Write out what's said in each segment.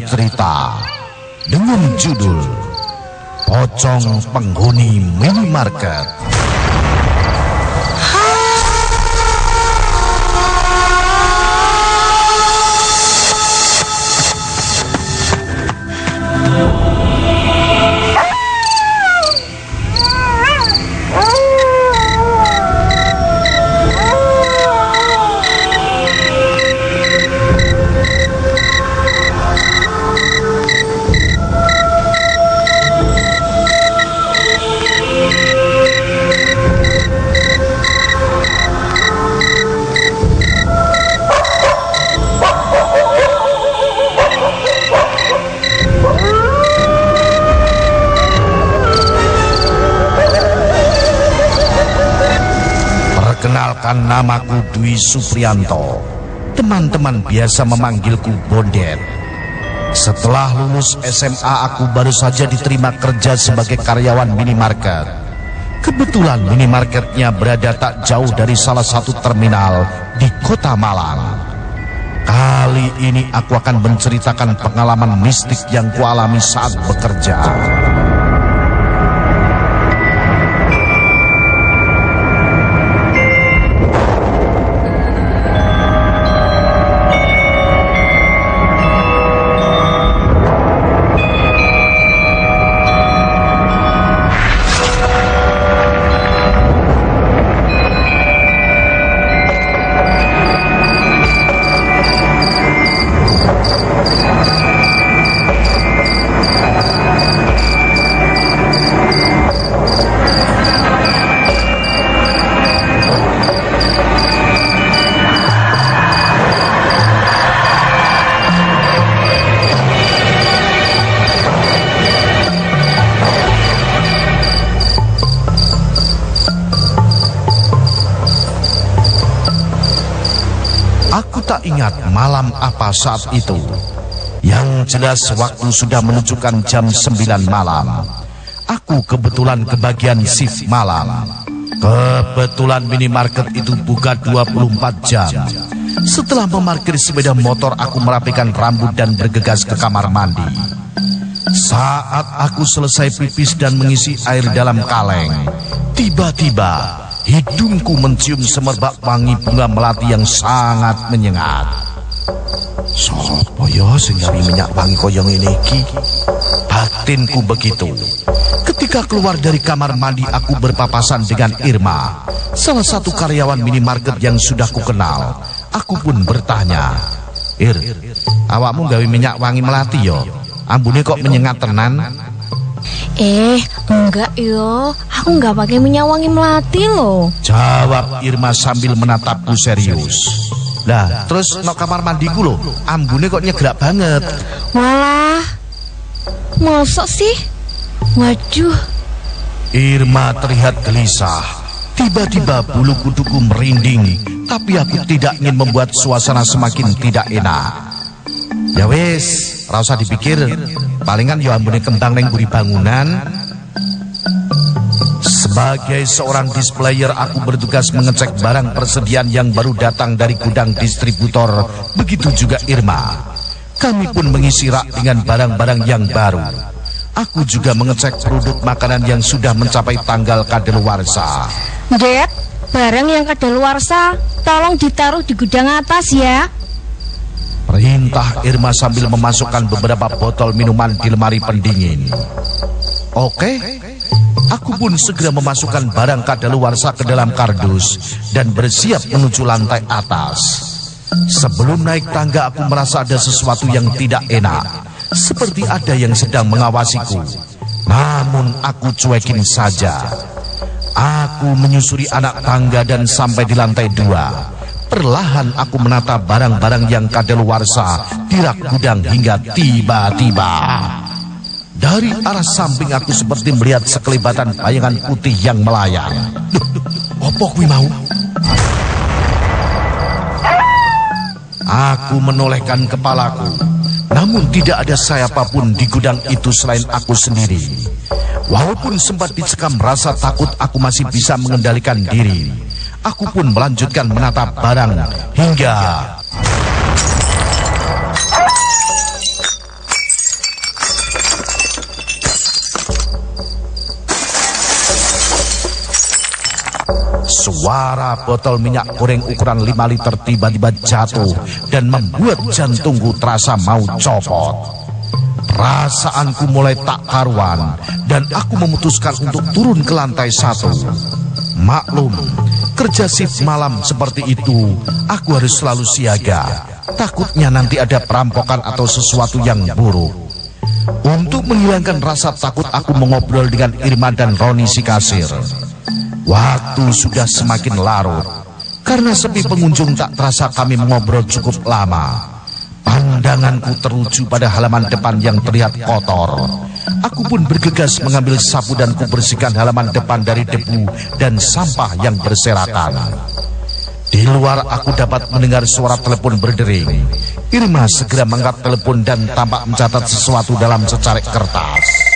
Cerita dengan judul Pocong Penghuni Minimarket. Perkenalkan namaku Dwi Suprianto. Teman-teman biasa memanggilku Bondet. Setelah lulus SMA aku baru saja diterima kerja sebagai karyawan minimarket. Kebetulan minimarketnya berada tak jauh dari salah satu terminal di kota Malang. Kali ini aku akan menceritakan pengalaman mistik yang kualami saat bekerja. Ingat malam apa saat itu. Yang jelas waktu sudah menunjukkan jam 9 malam. Aku kebetulan kebagian shift malam. Kebetulan minimarket itu buka 24 jam. Setelah memarkir sepeda motor, aku merapikan rambut dan bergegas ke kamar mandi. Saat aku selesai pipis dan mengisi air dalam kaleng, tiba-tiba hidungku mencium semerbak wangi bunga melati yang sangat menyengat. Sopo yo sing gawe minyak wangi koyong ini iki? Batinku begitu. Ketika keluar dari kamar mandi aku berpapasan dengan Irma, salah satu karyawan minimarket yang sudah ku kenal. Aku pun bertanya, "Ir, awakmu gawe minyak wangi melati yo? Ambune kok menyengat tenan?" Eh, enggak yo. Aku enggak pakai minyak wangi melati loh. Jawab Irma sambil menatapku serius. Lah, terus no kamar mandiku loh, ambune kok nyegrak banget. Walah. Masa sih? Waduh. Irma terlihat gelisah. Tiba-tiba bulu kuduku merinding, tapi aku tidak ingin membuat suasana semakin tidak enak. Ya wis, rasa dipikir, palingan yo ambune kembang neng buri bangunan. Sebagai seorang displayer, aku bertugas mengecek barang persediaan yang baru datang dari gudang distributor. Begitu juga Irma. Kami pun mengisi rak dengan barang-barang yang baru. Aku juga mengecek produk makanan yang sudah mencapai tanggal kadaluarsa. Dad, barang yang kadaluarsa tolong ditaruh di gudang atas ya. Perintah Irma sambil memasukkan beberapa botol minuman di lemari pendingin. Oke, aku pun segera memasukkan barang kadaluarsa ke dalam kardus dan bersiap menuju lantai atas. Sebelum naik tangga aku merasa ada sesuatu yang tidak enak, seperti ada yang sedang mengawasiku. Namun aku cuekin saja. Aku menyusuri anak tangga dan sampai di lantai dua. Perlahan aku menata barang-barang yang kadaluarsa di rak gudang hingga tiba-tiba. Dari arah samping aku seperti melihat sekelibatan bayangan putih yang melayang. Duh, opo kuwi mau? Aku menolehkan kepalaku. Namun tidak ada siapa pun di gudang itu selain aku sendiri. Walaupun sempat dicekam rasa takut aku masih bisa mengendalikan diri. Aku pun melanjutkan menatap barang hingga... Suara botol minyak goreng ukuran 5 liter tiba-tiba jatuh dan membuat jantungku terasa mau copot. Perasaanku mulai tak karuan dan aku memutuskan untuk turun ke lantai satu. Maklum, kerja shift malam seperti itu, aku harus selalu siaga. Takutnya nanti ada perampokan atau sesuatu yang buruk. Untuk menghilangkan rasa takut aku mengobrol dengan Irma dan Roni si kasir. Waktu sudah semakin larut. Karena sepi pengunjung tak terasa kami mengobrol cukup lama. Pandanganku teruju pada halaman depan yang terlihat kotor. Aku pun bergegas mengambil sapu dan kubersihkan halaman depan dari debu dan sampah yang berserakan. Di luar aku dapat mendengar suara telepon berdering. Irma segera mengangkat telepon dan tampak mencatat sesuatu dalam secarik kertas.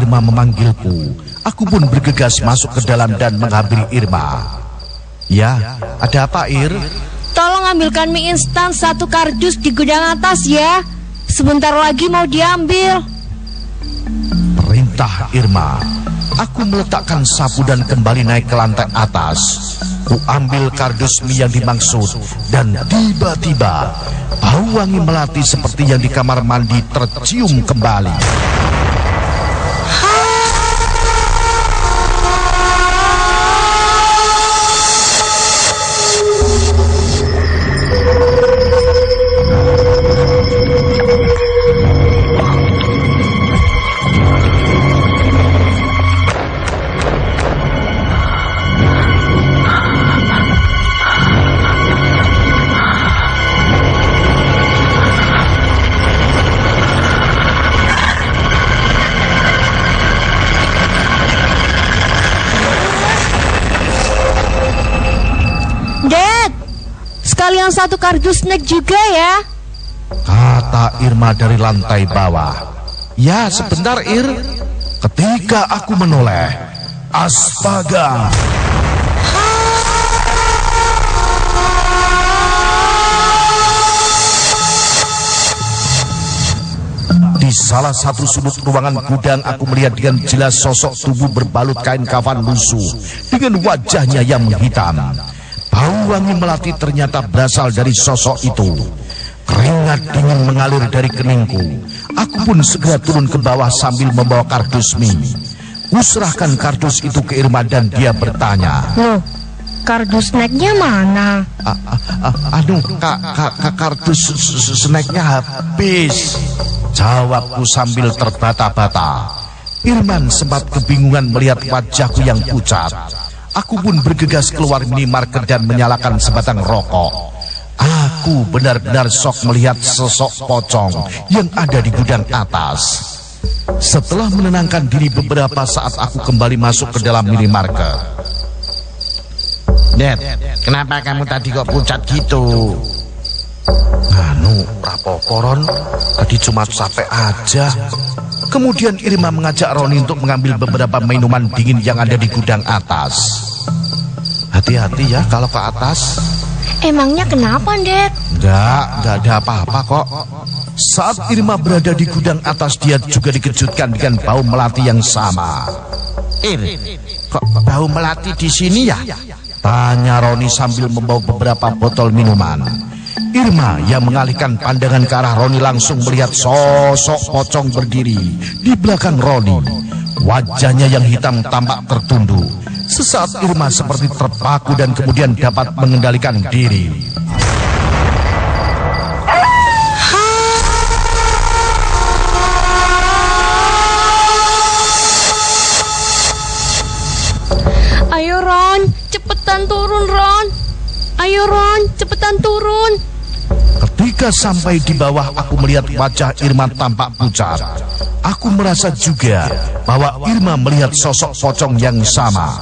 Irma memanggilku. Aku pun bergegas masuk ke dalam dan menghampiri Irma. Ya, ada apa Ir? Tolong ambilkan mie instan satu kardus di gudang atas ya. Sebentar lagi mau diambil. Perintah Irma. Aku meletakkan sapu dan kembali naik ke lantai atas. Ku ambil kardus mie yang dimaksud dan tiba-tiba bau wangi melati seperti yang di kamar mandi tercium kembali. Satu kardus snack juga ya. Kata Irma dari lantai bawah. Ya, sebentar Ir. Ketika aku menoleh, astaga. Di salah satu sudut ruangan gudang aku melihat dengan jelas sosok tubuh berbalut kain kafan lusuh dengan wajahnya yang menghitam. Bau wangi melati ternyata berasal dari sosok itu. Keringat dingin mengalir dari keningku. Aku pun segera turun ke bawah sambil membawa kardus mie. Kuserahkan kardus itu ke Irma dan dia bertanya. Loh, kardus snacknya mana? "A- a- a- Anu, kak, kak, kak kardus snacknya habis. Jawabku sambil terbata-bata. Irman sempat kebingungan melihat wajahku yang pucat. Aku pun bergegas keluar minimarket dan menyalakan sebatang rokok. Aku benar-benar sok melihat sosok pocong yang ada di gudang atas. Setelah menenangkan diri beberapa saat aku kembali masuk ke dalam minimarket. Dad, kenapa kamu tadi kok pucat gitu? Anu, rapoporon, tadi cuma capek aja. Kemudian Irma mengajak Roni untuk mengambil beberapa minuman dingin yang ada di gudang atas. Hati-hati ya kalau ke atas. Emangnya kenapa, Det? Enggak, enggak ada apa-apa kok. Saat Irma berada di gudang atas, dia juga dikejutkan dengan bau melati yang sama. Ir, kok bau melati di sini ya? Tanya Roni sambil membawa beberapa botol minuman. Irma yang mengalihkan pandangan ke arah Roni langsung melihat sosok pocong berdiri di belakang Roni. Wajahnya yang hitam tampak tertunduk. Sesaat Irma seperti terpaku dan kemudian dapat mengendalikan diri. Ayo Ron, cepetan turun Ron. Ayo Ron, cepetan turun. Ketika sampai di bawah aku melihat wajah Irma tampak pucat. aku merasa juga bahwa Irma melihat sosok pocong yang sama.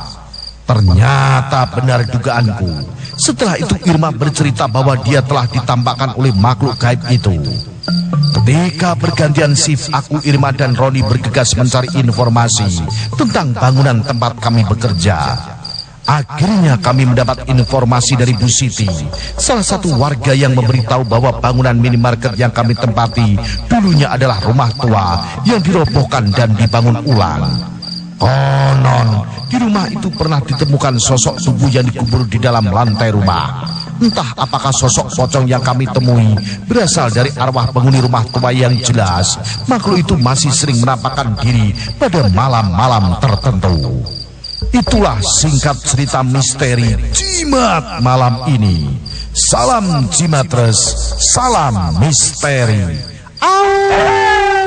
Ternyata benar dugaanku. Setelah itu Irma bercerita bahwa dia telah ditampakkan oleh makhluk gaib itu. Ketika bergantian shift, aku Irma dan Roni bergegas mencari informasi tentang bangunan tempat kami bekerja. Akhirnya kami mendapat informasi dari Bu Siti, salah satu warga yang memberitahu bahwa bangunan minimarket yang kami tempati dulunya adalah rumah tua yang dirobohkan dan dibangun ulang. Konon, di rumah itu pernah ditemukan sosok tubuh yang dikubur di dalam lantai rumah. Entah apakah sosok pocong yang kami temui berasal dari arwah penghuni rumah tua yang jelas, makhluk itu masih sering menampakkan diri pada malam-malam tertentu. Itulah singkat cerita misteri Jimat malam ini. Salam Jimatres, salam misteri. Au!